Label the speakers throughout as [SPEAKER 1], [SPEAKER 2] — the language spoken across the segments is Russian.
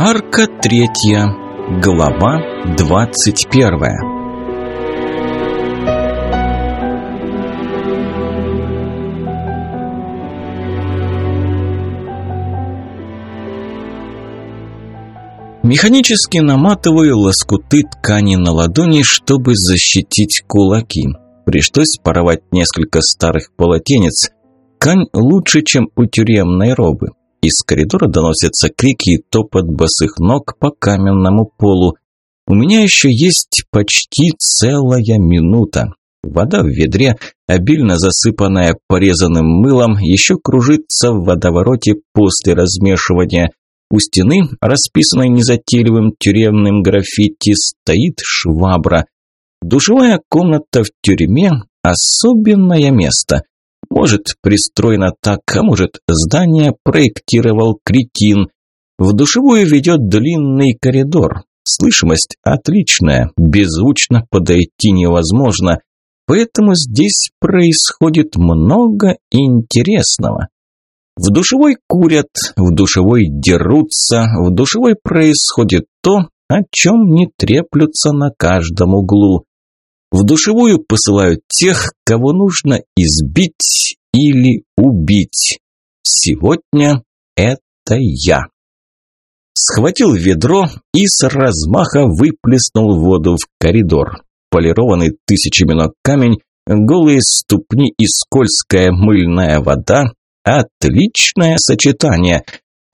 [SPEAKER 1] Арка третья. Глава двадцать первая. Механически наматываю лоскуты ткани на ладони, чтобы защитить кулаки. Пришлось порвать несколько старых полотенец. Ткань лучше, чем у тюремной робы. Из коридора доносятся крики и топот босых ног по каменному полу. У меня еще есть почти целая минута. Вода в ведре, обильно засыпанная порезанным мылом, еще кружится в водовороте после размешивания. У стены, расписанной незатейливым тюремным граффити, стоит швабра. Душевая комната в тюрьме – особенное место. Может, пристроено так, а может, здание проектировал кретин. В душевую ведет длинный коридор. Слышимость отличная, беззвучно подойти невозможно. Поэтому здесь происходит много интересного. В душевой курят, в душевой дерутся, в душевой происходит то, о чем не треплются на каждом углу. В душевую посылают тех, кого нужно избить или убить. Сегодня это я. Схватил ведро и с размаха выплеснул воду в коридор. Полированный тысячами ног камень, голые ступни и скользкая мыльная вода – отличное сочетание.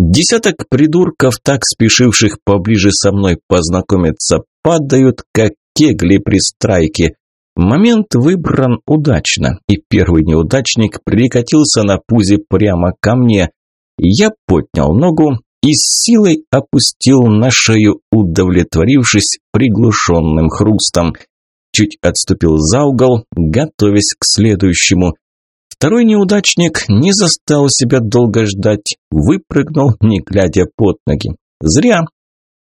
[SPEAKER 1] Десяток придурков, так спешивших поближе со мной познакомиться, падают, как кегли при страйке. Момент выбран удачно, и первый неудачник прикатился на пузе прямо ко мне. Я поднял ногу и с силой опустил на шею, удовлетворившись приглушенным хрустом. Чуть отступил за угол, готовясь к следующему. Второй неудачник не застал себя долго ждать, выпрыгнул, не глядя под ноги. Зря.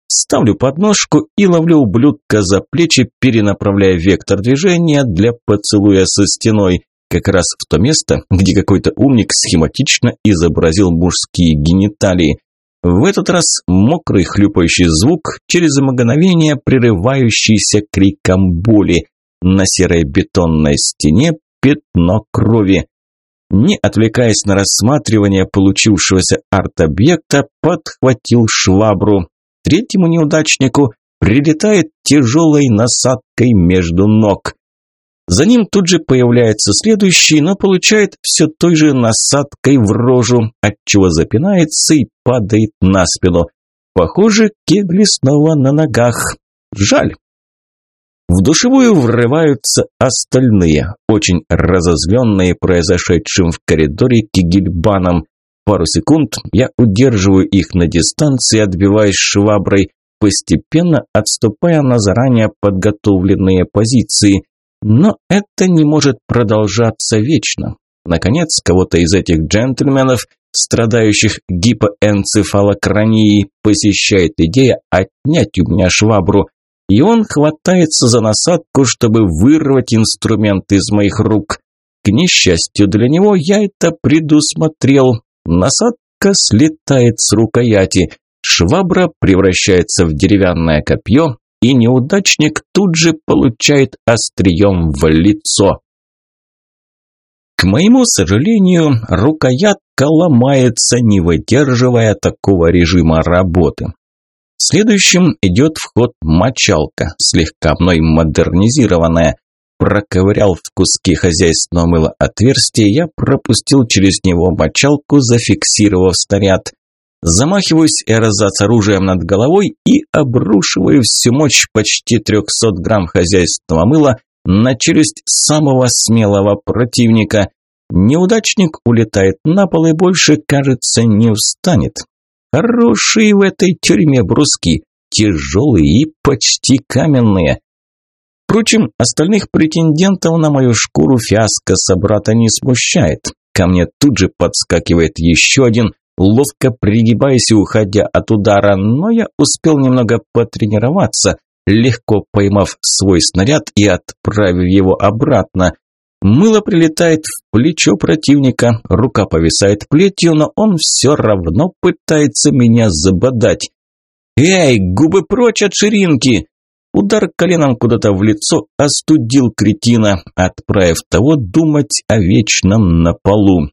[SPEAKER 1] Ставлю подножку и ловлю ублюдка за плечи, перенаправляя вектор движения для поцелуя со стеной, как раз в то место, где какой-то умник схематично изобразил мужские гениталии. В этот раз мокрый хлюпающий звук, через мгновение прерывающийся криком боли. На серой бетонной стене пятно крови. Не отвлекаясь на рассматривание получившегося арт-объекта, подхватил швабру, Третьему неудачнику прилетает тяжелой насадкой между ног. За ним тут же появляется следующий, но получает все той же насадкой в рожу, отчего запинается и падает на спину. Похоже, кегли снова на ногах. Жаль. В душевую врываются остальные, очень разозленные произошедшим в коридоре кигельбаном. Пару секунд я удерживаю их на дистанции, отбиваясь шваброй, постепенно отступая на заранее подготовленные позиции. Но это не может продолжаться вечно. Наконец, кого-то из этих джентльменов, страдающих гипоэнцефалокранией, посещает идея отнять у меня швабру, и он хватается за насадку, чтобы вырвать инструмент из моих рук. К несчастью для него, я это предусмотрел, Насадка слетает с рукояти, швабра превращается в деревянное копье, и неудачник тут же получает острием в лицо. К моему сожалению, рукоятка ломается, не выдерживая такого режима работы. Следующим идет вход мочалка, слегка мной модернизированная проковырял в куске хозяйственного мыла отверстие, я пропустил через него мочалку, зафиксировав снаряд. Замахиваюсь эрзац оружием над головой и обрушиваю всю мощь почти 300 грамм хозяйственного мыла на челюсть самого смелого противника. Неудачник улетает на пол и больше, кажется, не встанет. Хорошие в этой тюрьме бруски, тяжелые и почти каменные. Впрочем, остальных претендентов на мою шкуру фиаско собрата не смущает. Ко мне тут же подскакивает еще один, ловко пригибаясь и уходя от удара, но я успел немного потренироваться, легко поймав свой снаряд и отправив его обратно. Мыло прилетает в плечо противника, рука повисает плетью, но он все равно пытается меня забодать. «Эй, губы прочь от ширинки!» Удар коленом куда-то в лицо остудил кретина, отправив того думать о вечном на полу.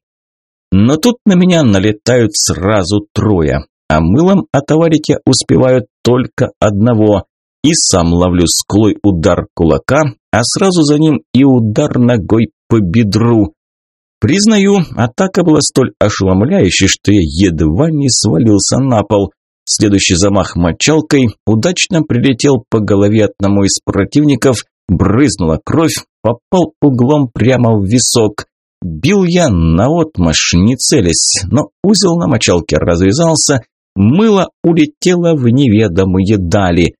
[SPEAKER 1] Но тут на меня налетают сразу трое, а мылом отоварить я успеваю только одного. И сам ловлю склой удар кулака, а сразу за ним и удар ногой по бедру. Признаю, атака была столь ошеломляющей, что я едва не свалился на пол. Следующий замах мочалкой удачно прилетел по голове одному из противников, брызнула кровь, попал углом прямо в висок. Бил я наотмашь, не целясь, но узел на мочалке развязался, мыло улетело в неведомые дали.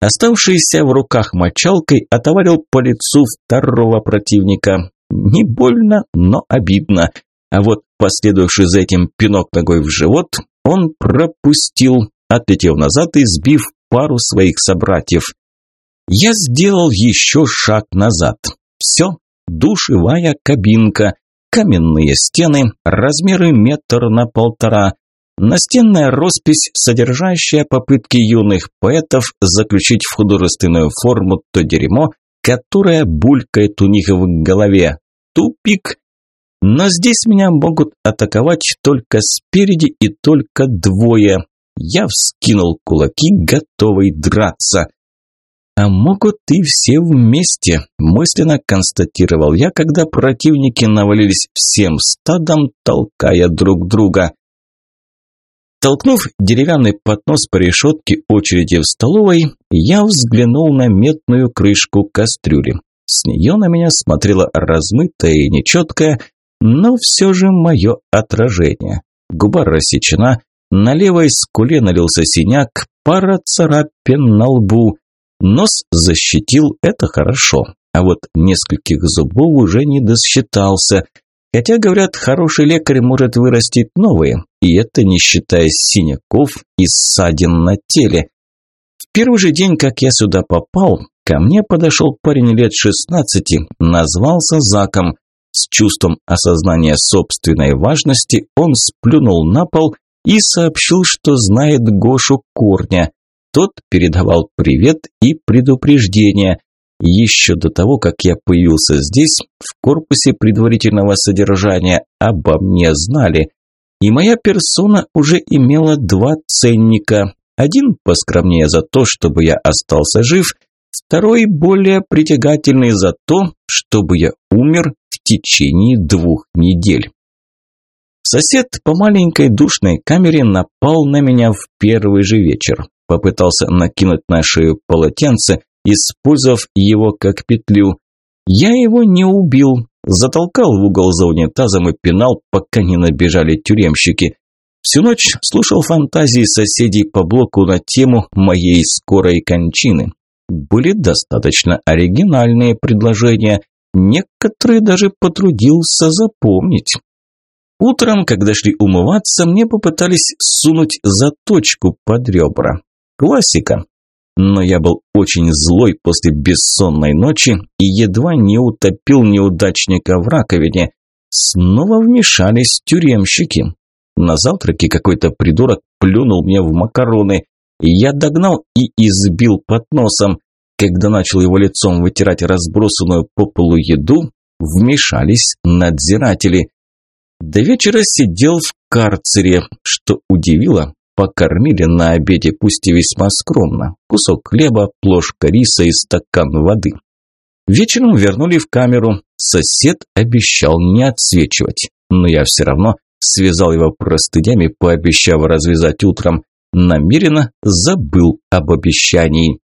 [SPEAKER 1] Оставшийся в руках мочалкой отоварил по лицу второго противника. Не больно, но обидно. А вот последовавший за этим пинок ногой в живот он пропустил, отлетев назад и сбив пару своих собратьев. Я сделал еще шаг назад. Все, душевая кабинка, каменные стены, размеры метр на полтора, настенная роспись, содержащая попытки юных поэтов заключить в художественную форму то дерьмо, которое булькает у них в голове. Тупик. Но здесь меня могут атаковать только спереди и только двое. Я вскинул кулаки, готовый драться. А могут и все вместе, мысленно констатировал я, когда противники навалились всем стадом, толкая друг друга. Толкнув деревянный поднос по решетке очереди в столовой, я взглянул на медную крышку кастрюли. С нее на меня смотрела размытая и нечеткая, но все же мое отражение. Губа рассечена, на левой скуле налился синяк, пара царапин на лбу. Нос защитил, это хорошо, а вот нескольких зубов уже не досчитался. Хотя, говорят, хороший лекарь может вырастить новые, и это не считая синяков и ссадин на теле. В первый же день, как я сюда попал, ко мне подошел парень лет 16, назвался Заком. С чувством осознания собственной важности он сплюнул на пол и сообщил, что знает Гошу Корня. Тот передавал привет и предупреждение. Еще до того, как я появился здесь, в корпусе предварительного содержания обо мне знали. И моя персона уже имела два ценника. Один поскромнее за то, чтобы я остался жив, второй более притягательный за то, чтобы я умер в течение двух недель. Сосед по маленькой душной камере напал на меня в первый же вечер. Попытался накинуть на шею полотенце, использовав его как петлю. Я его не убил, затолкал в угол за унитазом и пинал, пока не набежали тюремщики. Всю ночь слушал фантазии соседей по блоку на тему моей скорой кончины. Были достаточно оригинальные предложения, некоторые даже потрудился запомнить. Утром, когда шли умываться, мне попытались сунуть заточку под ребра. Классика. Но я был очень злой после бессонной ночи и едва не утопил неудачника в раковине. Снова вмешались тюремщики. На завтраке какой-то придурок плюнул мне в макароны. Я догнал и избил под носом. Когда начал его лицом вытирать разбросанную по полу еду, вмешались надзиратели. До вечера сидел в карцере, что удивило, покормили на обеде, пусть и весьма скромно. Кусок хлеба, плошка риса и стакан воды. Вечером вернули в камеру. Сосед обещал не отсвечивать, но я все равно связал его простынями, пообещав развязать утром. Намеренно забыл об обещании.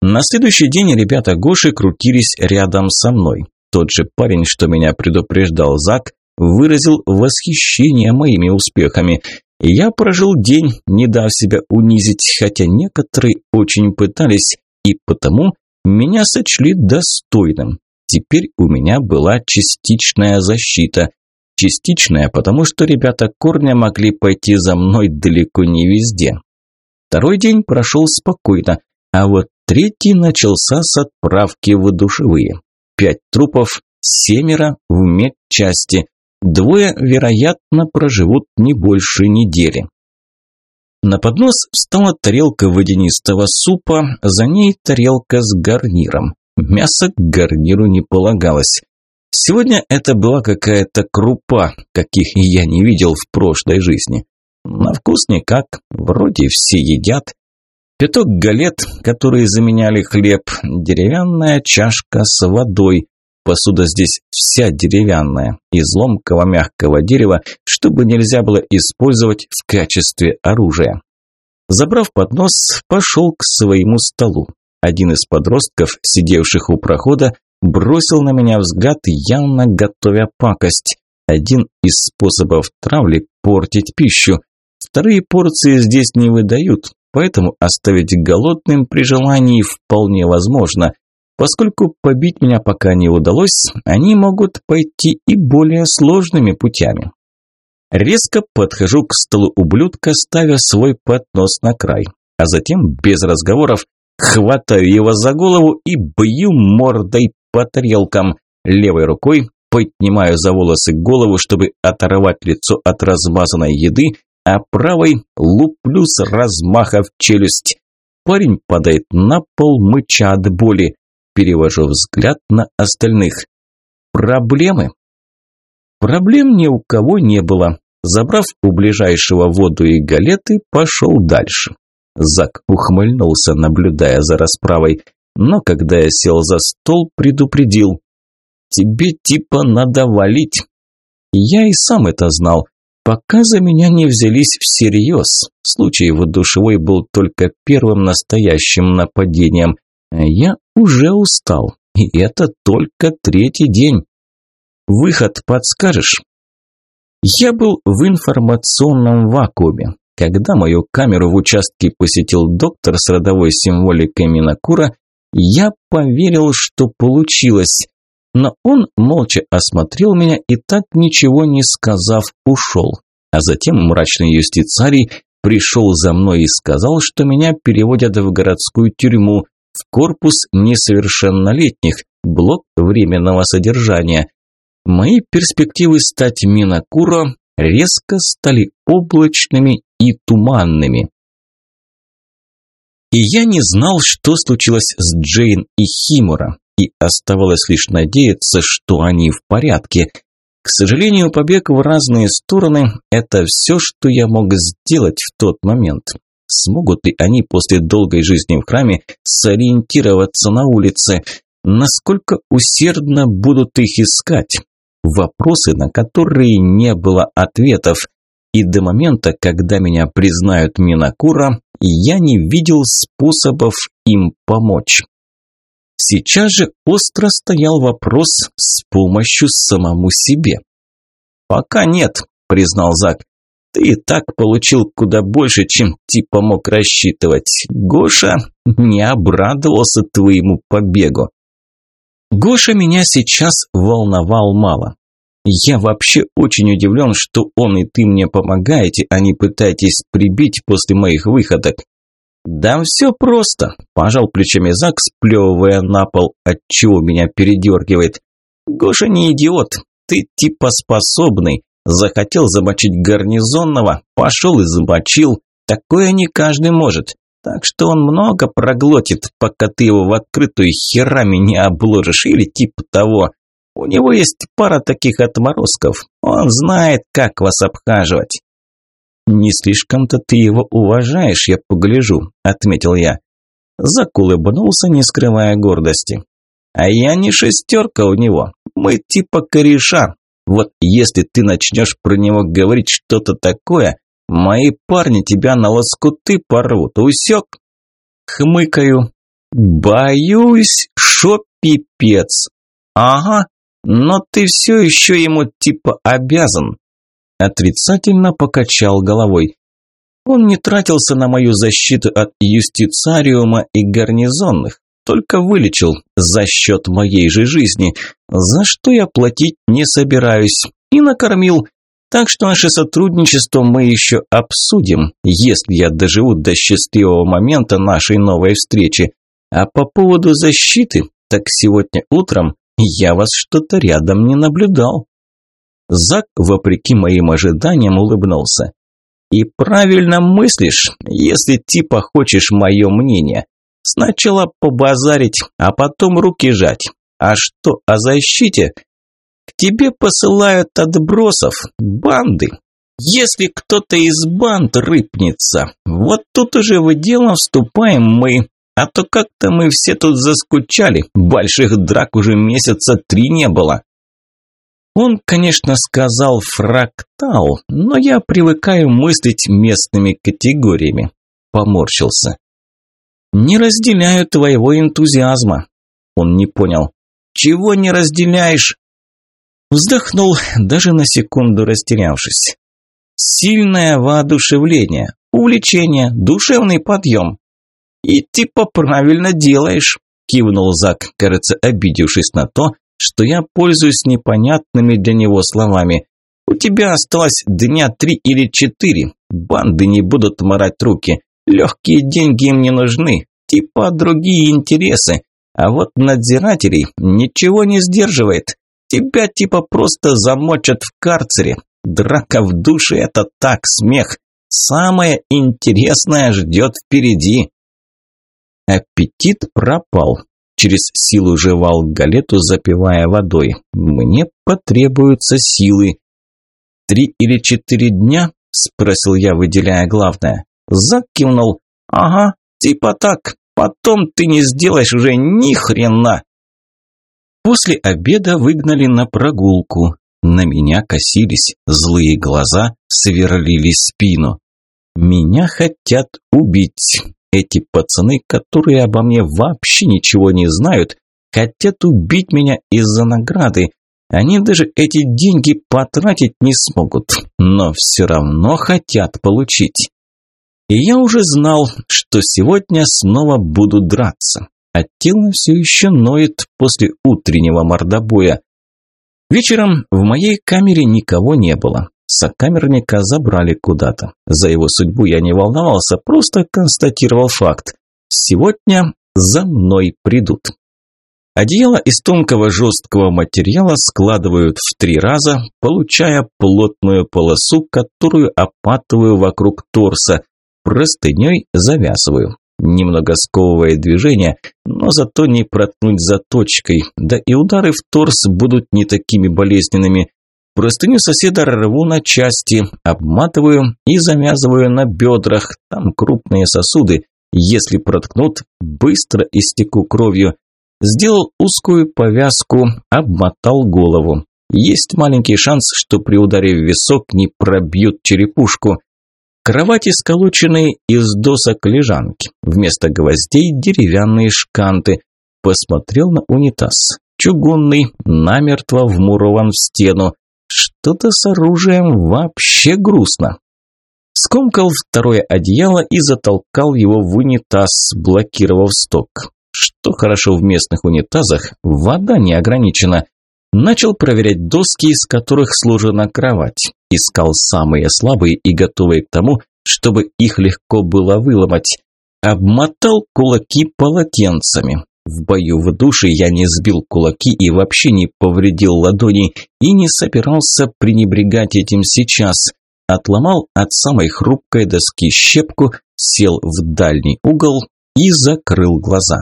[SPEAKER 1] На следующий день ребята Гоши крутились рядом со мной. Тот же парень, что меня предупреждал Зак, выразил восхищение моими успехами. Я прожил день, не дав себя унизить, хотя некоторые очень пытались, и потому меня сочли достойным. Теперь у меня была частичная защита. Частичная, потому что ребята корня могли пойти за мной далеко не везде. Второй день прошел спокойно, а вот третий начался с отправки в душевые пять трупов, семеро в медчасти. Двое, вероятно, проживут не больше недели. На поднос встала тарелка водянистого супа, за ней тарелка с гарниром. Мясо к гарниру не полагалось. Сегодня это была какая-то крупа, каких я не видел в прошлой жизни. На вкус никак, вроде все едят. Пяток галет, которые заменяли хлеб, деревянная чашка с водой. Посуда здесь вся деревянная, из ломкого мягкого дерева, чтобы нельзя было использовать в качестве оружия. Забрав поднос, пошел к своему столу. Один из подростков, сидевших у прохода, бросил на меня взгляд, явно готовя пакость. Один из способов травли – портить пищу. Вторые порции здесь не выдают, поэтому оставить голодным при желании вполне возможно. Поскольку побить меня пока не удалось, они могут пойти и более сложными путями. Резко подхожу к столу ублюдка, ставя свой поднос на край, а затем, без разговоров, хватаю его за голову и бью мордой по тарелкам. Левой рукой поднимаю за волосы голову, чтобы оторвать лицо от размазанной еды, а правой луплю с размаха в челюсть. Парень падает на пол, мыча от боли. Перевожу взгляд на остальных. Проблемы? Проблем ни у кого не было. Забрав у ближайшего воду и галеты, пошел дальше. Зак ухмыльнулся, наблюдая за расправой, но когда я сел за стол, предупредил. «Тебе типа надо валить». Я и сам это знал, пока за меня не взялись всерьез. Случай в душевой был только первым настоящим нападением. А я уже устал, и это только третий день. Выход подскажешь? Я был в информационном вакууме. Когда мою камеру в участке посетил доктор с родовой символикой Минакура, я поверил, что получилось. Но он молча осмотрел меня и так ничего не сказав ушел. А затем мрачный юстицарий пришел за мной и сказал, что меня переводят в городскую тюрьму, в корпус несовершеннолетних, блок временного содержания. Мои перспективы стать Минакуро резко стали облачными и туманными. И я не знал, что случилось с Джейн и Химура, и оставалось лишь надеяться, что они в порядке. К сожалению, побег в разные стороны – это все, что я мог сделать в тот момент. Смогут ли они после долгой жизни в храме сориентироваться на улице? Насколько усердно будут их искать? Вопросы, на которые не было ответов. И до момента, когда меня признают Минакура, я не видел способов им помочь. Сейчас же остро стоял вопрос с помощью самому себе. «Пока нет», – признал Зак. «Ты и так получил куда больше, чем типа мог рассчитывать. Гоша не обрадовался твоему побегу». Гоша меня сейчас волновал мало. Я вообще очень удивлен, что он и ты мне помогаете, а не пытаетесь прибить после моих выходок. Да все просто, пожал плечами Зак, сплевывая на пол, отчего меня передергивает. Гоша не идиот, ты типа способный. Захотел замочить гарнизонного, пошел и замочил. Такое не каждый может. Так что он много проглотит, пока ты его в открытую херами не обложишь или типа того. У него есть пара таких отморозков. Он знает, как вас обхаживать. Не слишком-то ты его уважаешь, я погляжу, отметил я. Зак улыбнулся, не скрывая гордости. А я не шестерка у него. Мы типа кореша. Вот если ты начнешь про него говорить что-то такое, мои парни тебя на лоскуты порвут. Усек? Хмыкаю. Боюсь, шо пипец. Ага, но ты все еще ему типа обязан. Отрицательно покачал головой. Он не тратился на мою защиту от юстициариума и гарнизонных, только вылечил за счет моей же жизни, за что я платить не собираюсь, и накормил. Так что наше сотрудничество мы еще обсудим, если я доживу до счастливого момента нашей новой встречи. А по поводу защиты, так сегодня утром я вас что-то рядом не наблюдал. Зак, вопреки моим ожиданиям, улыбнулся. И правильно мыслишь, если типа хочешь мое мнение. Сначала побазарить, а потом руки жать. А что о защите? К тебе посылают отбросов, банды. Если кто-то из банд рыпнется, вот тут уже в дело вступаем мы. А то как-то мы все тут заскучали, больших драк уже месяца три не было. Он, конечно, сказал фрактал, но я привыкаю мыслить местными категориями. Поморщился. Не разделяю твоего энтузиазма. Он не понял. Чего не разделяешь? Вздохнул, даже на секунду растерявшись. Сильное воодушевление, увлечение, душевный подъем. «И типа правильно делаешь», – кивнул Зак, кажется, обидевшись на то, что я пользуюсь непонятными для него словами. «У тебя осталось дня три или четыре. Банды не будут морать руки. Легкие деньги им не нужны. Типа другие интересы. А вот надзирателей ничего не сдерживает. Тебя типа просто замочат в карцере. Драка в душе – это так, смех. Самое интересное ждет впереди. Аппетит пропал. Через силу жевал галету, запивая водой. Мне потребуются силы. «Три или четыре дня?» – спросил я, выделяя главное. Закивнул. «Ага, типа так. Потом ты не сделаешь уже ни хрена». После обеда выгнали на прогулку. На меня косились, злые глаза сверлили спину. Меня хотят убить. Эти пацаны, которые обо мне вообще ничего не знают, хотят убить меня из-за награды. Они даже эти деньги потратить не смогут, но все равно хотят получить. И я уже знал, что сегодня снова буду драться, а тело все еще ноет после утреннего мордобоя. Вечером в моей камере никого не было. Сокамерника забрали куда-то. За его судьбу я не волновался, просто констатировал факт. Сегодня за мной придут. Одеяло из тонкого жесткого материала складывают в три раза, получая плотную полосу, которую опатываю вокруг торса, простыней завязываю. Немного сковывая движение, но зато не проткнуть заточкой, да и удары в торс будут не такими болезненными. Простыню соседа рву на части, обматываю и завязываю на бедрах, там крупные сосуды, если проткнут, быстро истеку кровью. Сделал узкую повязку, обмотал голову. Есть маленький шанс, что при ударе в висок не пробьют черепушку. Кровати сколоченные из досок лежанки. Вместо гвоздей деревянные шканты. Посмотрел на унитаз. Чугунный, намертво вмурован в стену. Что-то с оружием вообще грустно. Скомкал второе одеяло и затолкал его в унитаз, блокировав сток. Что хорошо в местных унитазах, вода не ограничена. Начал проверять доски, из которых сложена кровать. Искал самые слабые и готовые к тому, чтобы их легко было выломать. Обмотал кулаки полотенцами. В бою в душе я не сбил кулаки и вообще не повредил ладони и не собирался пренебрегать этим сейчас. Отломал от самой хрупкой доски щепку, сел в дальний угол и закрыл глаза.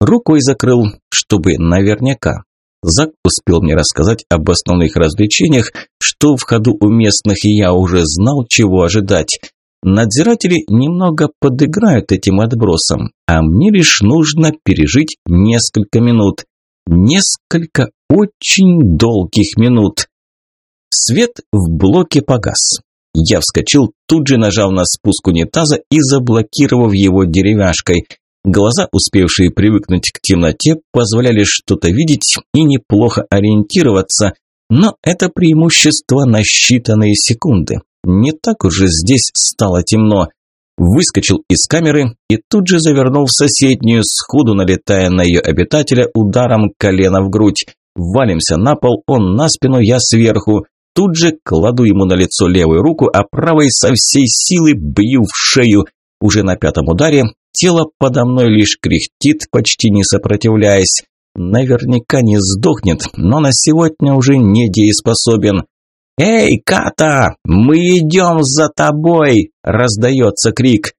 [SPEAKER 1] Рукой закрыл, чтобы наверняка. Зак успел мне рассказать об основных развлечениях, что в ходу у местных, и я уже знал, чего ожидать. Надзиратели немного подыграют этим отбросам, а мне лишь нужно пережить несколько минут. Несколько очень долгих минут. Свет в блоке погас. Я вскочил, тут же нажав на спуск унитаза и заблокировав его деревяшкой – Глаза, успевшие привыкнуть к темноте, позволяли что-то видеть и неплохо ориентироваться, но это преимущество на считанные секунды. Не так уже здесь стало темно. Выскочил из камеры и тут же завернул в соседнюю, сходу налетая на ее обитателя ударом колена в грудь. Валимся на пол, он на спину, я сверху. Тут же кладу ему на лицо левую руку, а правой со всей силы бью в шею. Уже на пятом ударе Тело подо мной лишь кряхтит, почти не сопротивляясь. Наверняка не сдохнет, но на сегодня уже не дееспособен. «Эй, Ката, мы идем за тобой!» – раздается крик.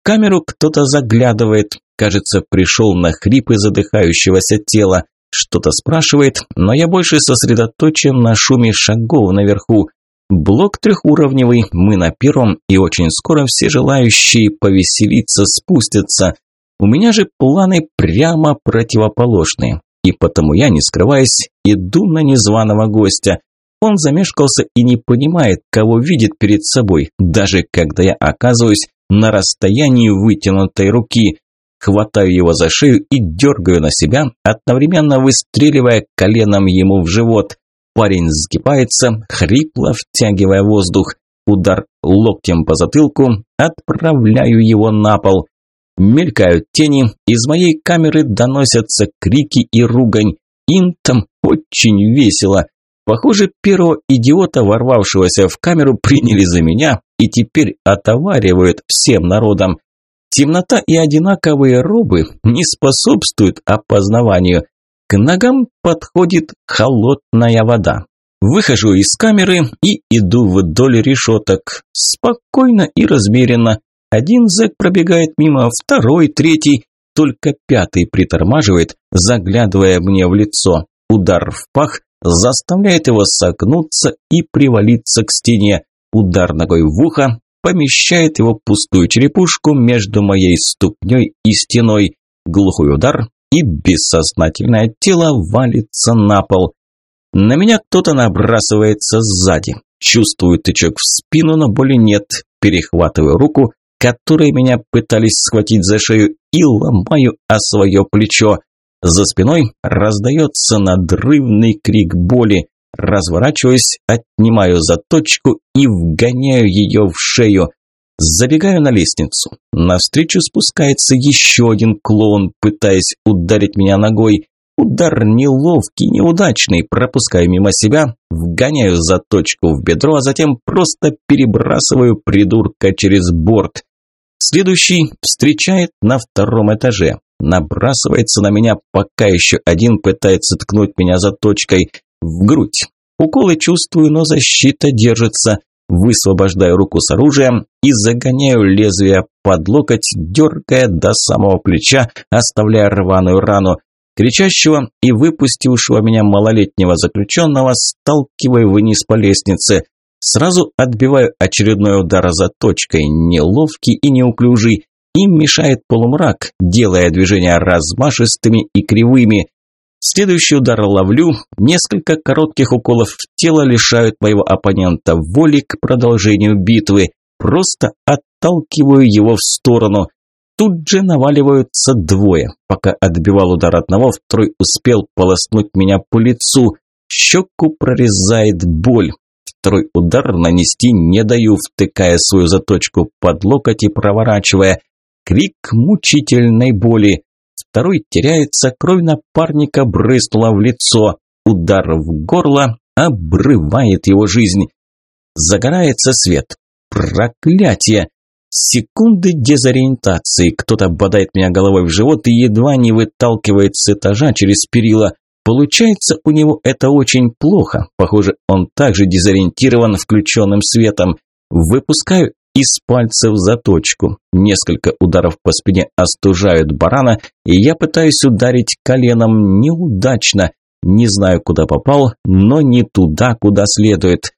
[SPEAKER 1] В камеру кто-то заглядывает, кажется, пришел на хрипы задыхающегося тела. Что-то спрашивает, но я больше сосредоточен на шуме шагов наверху. Блок трехуровневый, мы на первом, и очень скоро все желающие повеселиться спустятся. У меня же планы прямо противоположные, и потому я, не скрываясь, иду на незваного гостя. Он замешкался и не понимает, кого видит перед собой, даже когда я оказываюсь на расстоянии вытянутой руки. Хватаю его за шею и дергаю на себя, одновременно выстреливая коленом ему в живот. Парень сгибается, хрипло втягивая воздух. Удар локтем по затылку, отправляю его на пол. Мелькают тени, из моей камеры доносятся крики и ругань. Им там очень весело. Похоже, первого идиота, ворвавшегося в камеру, приняли за меня и теперь отоваривают всем народом. Темнота и одинаковые робы не способствуют опознаванию. К ногам подходит холодная вода. Выхожу из камеры и иду вдоль решеток. Спокойно и размеренно. Один зэк пробегает мимо, второй, третий. Только пятый притормаживает, заглядывая мне в лицо. Удар в пах заставляет его согнуться и привалиться к стене. Удар ногой в ухо помещает его пустую черепушку между моей ступней и стеной. Глухой удар, и бессознательное тело валится на пол. На меня кто-то набрасывается сзади. Чувствую тычок в спину, но боли нет. Перехватываю руку, которой меня пытались схватить за шею, и ломаю о свое плечо. За спиной раздается надрывный крик боли. Разворачиваюсь, отнимаю заточку и вгоняю ее в шею. Забегаю на лестницу. Навстречу спускается еще один клоун, пытаясь ударить меня ногой. Удар неловкий, неудачный, пропускаю мимо себя, вгоняю заточку в бедро, а затем просто перебрасываю придурка через борт. Следующий встречает на втором этаже. Набрасывается на меня, пока еще один пытается ткнуть меня заточкой в грудь. Уколы чувствую, но защита держится. Высвобождаю руку с оружием и загоняю лезвие под локоть, дергая до самого плеча, оставляя рваную рану. Кричащего и выпустившего меня малолетнего заключенного сталкиваю вниз по лестнице. Сразу отбиваю очередной удар заточкой, неловкий и неуклюжий. Им мешает полумрак, делая движения размашистыми и кривыми. Следующий удар ловлю, несколько коротких уколов в тело лишают моего оппонента воли к продолжению битвы. Просто отталкиваю его в сторону. Тут же наваливаются двое. Пока отбивал удар одного, второй успел полоснуть меня по лицу. Щеку прорезает боль. Второй удар нанести не даю, втыкая свою заточку под локоть и проворачивая. Крик мучительной боли. Второй теряется, кровь напарника брызнула в лицо. Удар в горло обрывает его жизнь. Загорается свет. Проклятие! Секунды дезориентации. Кто-то бодает меня головой в живот и едва не выталкивает с этажа через перила. Получается у него это очень плохо. Похоже, он также дезориентирован включенным светом. Выпускаю из пальцев заточку. Несколько ударов по спине остужают барана, и я пытаюсь ударить коленом неудачно. Не знаю, куда попал, но не туда, куда следует.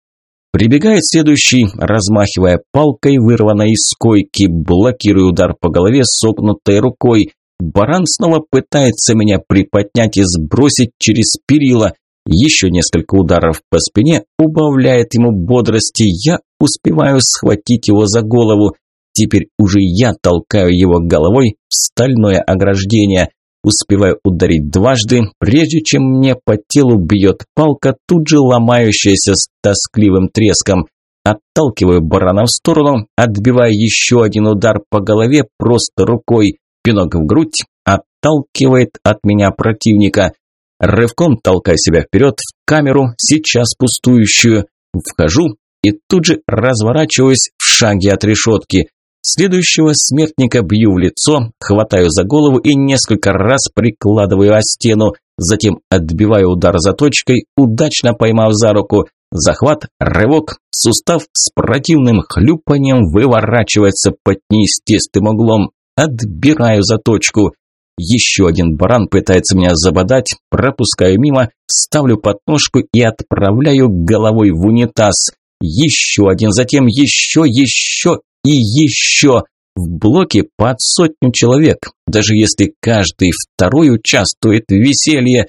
[SPEAKER 1] Прибегает следующий, размахивая палкой, вырванной из койки, блокируя удар по голове согнутой рукой. Баран снова пытается меня приподнять и сбросить через перила. Еще несколько ударов по спине убавляет ему бодрости. Я успеваю схватить его за голову. Теперь уже я толкаю его головой в стальное ограждение. Успеваю ударить дважды, прежде чем мне по телу бьет палка, тут же ломающаяся с тоскливым треском. Отталкиваю барана в сторону, отбивая еще один удар по голове просто рукой. Пинок в грудь отталкивает от меня противника. Рывком толкаю себя вперед в камеру, сейчас пустующую. Вхожу и тут же разворачиваюсь в шаге от решетки. Следующего смертника бью в лицо, хватаю за голову и несколько раз прикладываю о стену, затем отбиваю удар заточкой, удачно поймав за руку, Захват, рывок, сустав с противным хлюпанием выворачивается под неестественным углом. Отбираю заточку. Еще один баран пытается меня забодать, пропускаю мимо, ставлю подножку и отправляю головой в унитаз. Еще один, затем еще, еще и еще. В блоке под сотню человек, даже если каждый второй участвует в веселье.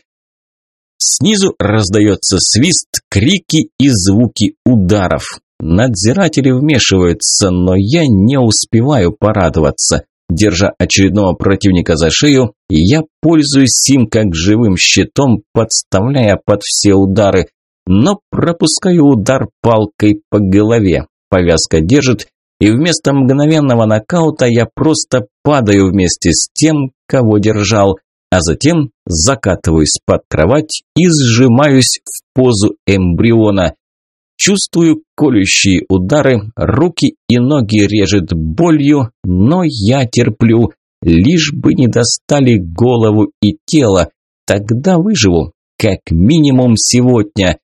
[SPEAKER 1] Снизу раздается свист, крики и звуки ударов. Надзиратели вмешиваются, но я не успеваю порадоваться. Держа очередного противника за шею, я пользуюсь им как живым щитом, подставляя под все удары, но пропускаю удар палкой по голове. Повязка держит, и вместо мгновенного нокаута я просто падаю вместе с тем, кого держал, а затем закатываюсь под кровать и сжимаюсь в позу эмбриона. Чувствую колющие удары, руки и ноги режет болью, но я терплю, лишь бы не достали голову и тело, тогда выживу, как минимум сегодня.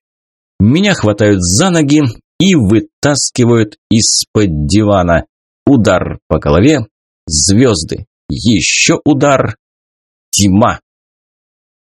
[SPEAKER 1] Меня хватают за ноги и вытаскивают из-под дивана. Удар по голове, звезды, еще удар, тьма.